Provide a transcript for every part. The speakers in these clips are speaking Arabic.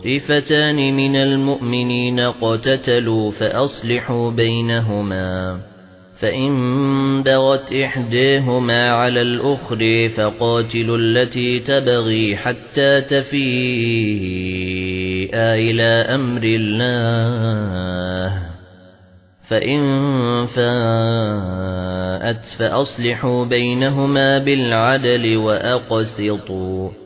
طَائِفَتَانِ مِنَ الْمُؤْمِنِينَ اقْتَتَلُوا فَأَصْلِحُوا بَيْنَهُمَا فَإِن بَغَتْ إِحْدَاهُمَا عَلَى الْأُخْرَى فَقَاتِلُوا الَّتِي تَبْغِي حَتَّى تَفِيءَ إِلَى أَمْرِ اللَّهِ فَإِن فَاءَتْ فَأَصْلِحُوا بَيْنَهُمَا بِالْعَدْلِ وَأَقْسِطُوا.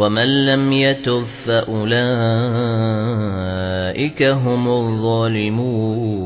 ومن لم يتف فأولئك هم الظالمون